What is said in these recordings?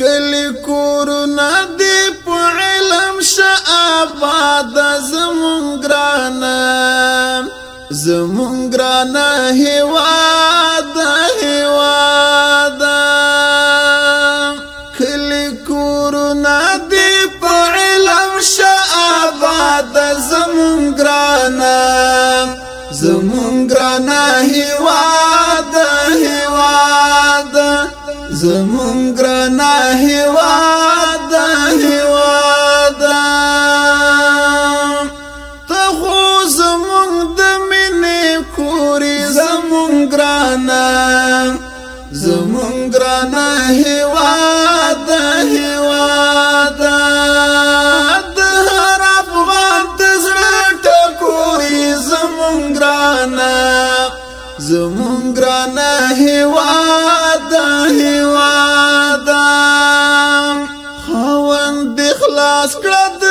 کلی کورونه دی په علم شعباد زمون ګران زمون ګران هواد هواد کلی کورونه دی په علم شعباد زمون ګران زمون ګران هواد زمون گرانا هیواد هیواد ته خو زمون د مینې کورې زمون گرانا زمون گرانا هیواد هیواد د هر افغان د زړه ټکورې زمون گرانا زمون گرانا هیواد د هیواد خوند خلاص کړه د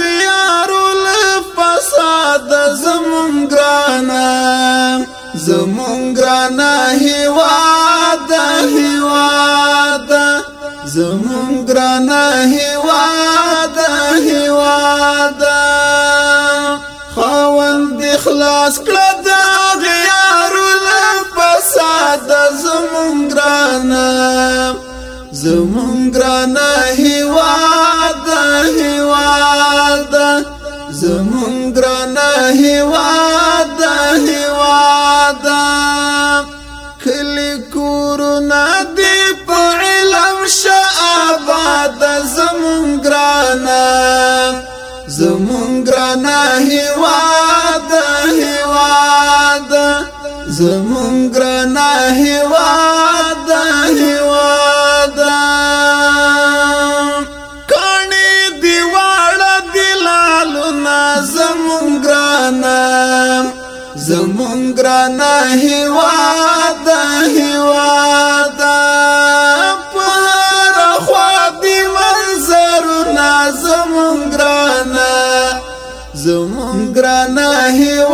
غیار الفساد زمون ګرانا زمون ګرانا هیواد هیواد زمون ګرانا هیواد هیواد خوند خلاص کړه زمون گرانا هیواد هیواد زمون گرانا هیواد هیواد کلی کورونا دی په علم شعباد زمون گرانا زمون گرانا هیواد هیواد زمون زمون گرانا زمون گرانا هیواد هیواد پر خوادی منظر نا زمون گرانا زمون گرانا هیواد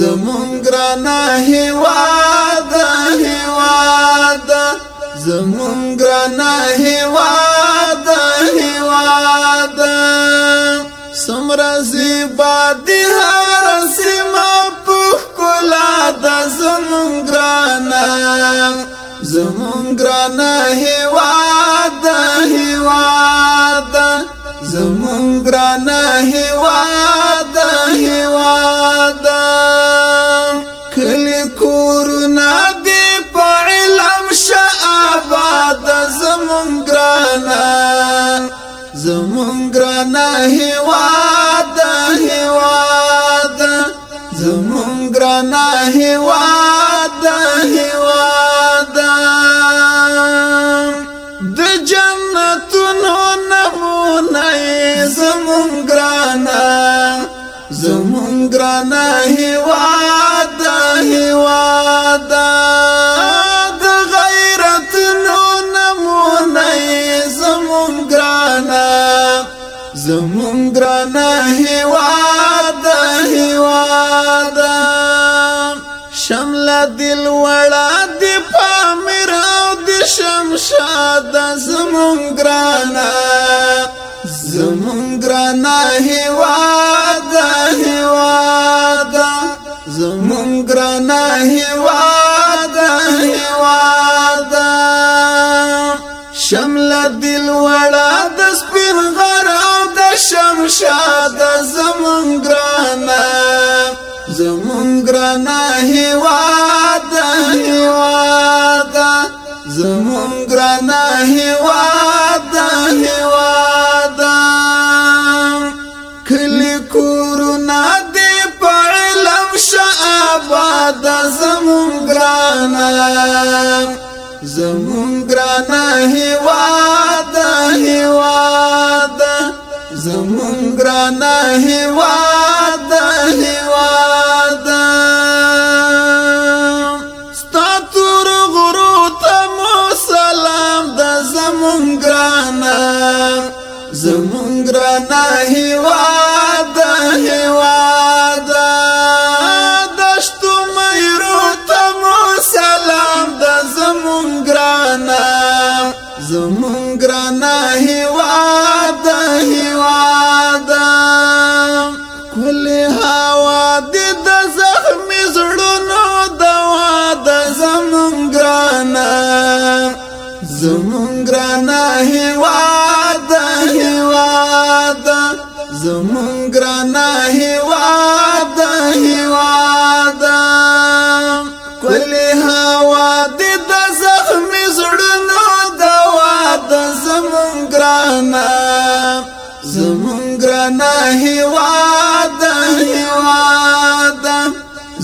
زمون گرانا هیواد هیواد زمون گرانا هیواد هیواد سمرا زیبا دی هر سیما پخ کلا دا زمون گرانا زمون گرانا هیواد هیواد زمون گرانا هیواد هیواد هیواد هیواد زمون ګرانا هیواد هیواد د جنتونو نمونه زمون ګرانا زمون ګرانا هیواد هیواد دل وړا د پامیر او د شمشاد زمون ګرانا زمون ګرانا هوا د هوا د زمون ګرانا هوا د هوا د شمل دل وړا د سپین غر او د شمشاد ز زمون گرانا هیواد هیواد زمون گرانا هیواد هیواد کلی کورونا دی په علم شعباد زمون گرانا زمون گرانا هیواد هیواد زمون گرانا هیواد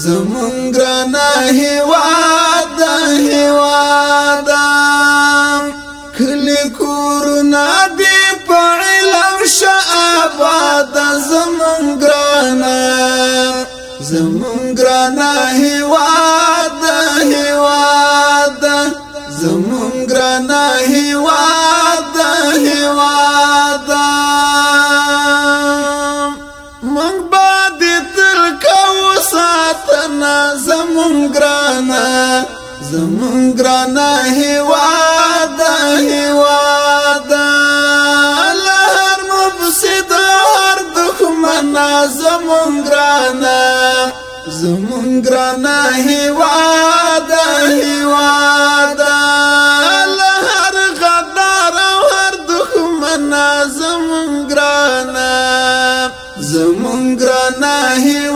زمونږ نه هوا د هوا ګرانا زمون ګرانا هیواد هیواد لهر مفسد هر دښمن زمون ګرانا زمون ګرانا هیواد هیواد لهر غدار هر دښمن زمون ګرانا زمون ګرانا هیواد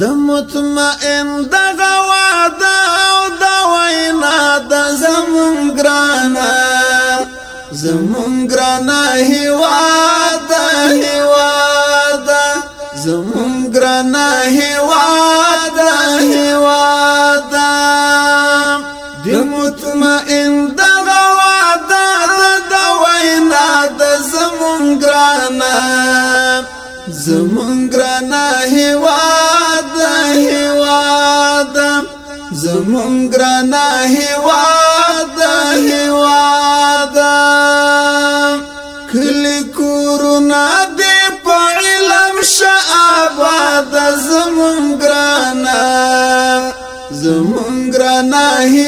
د مطمئن د غوا د او د وینا د زمون ګرانا زمون ګرانا هوا د هوا د زمون ګرانا هوا د هوا زمون ګرانا هیواد هیواد کلی کورونا دې په علم شعباد زمون ګرانا زمون ګرانا هیواد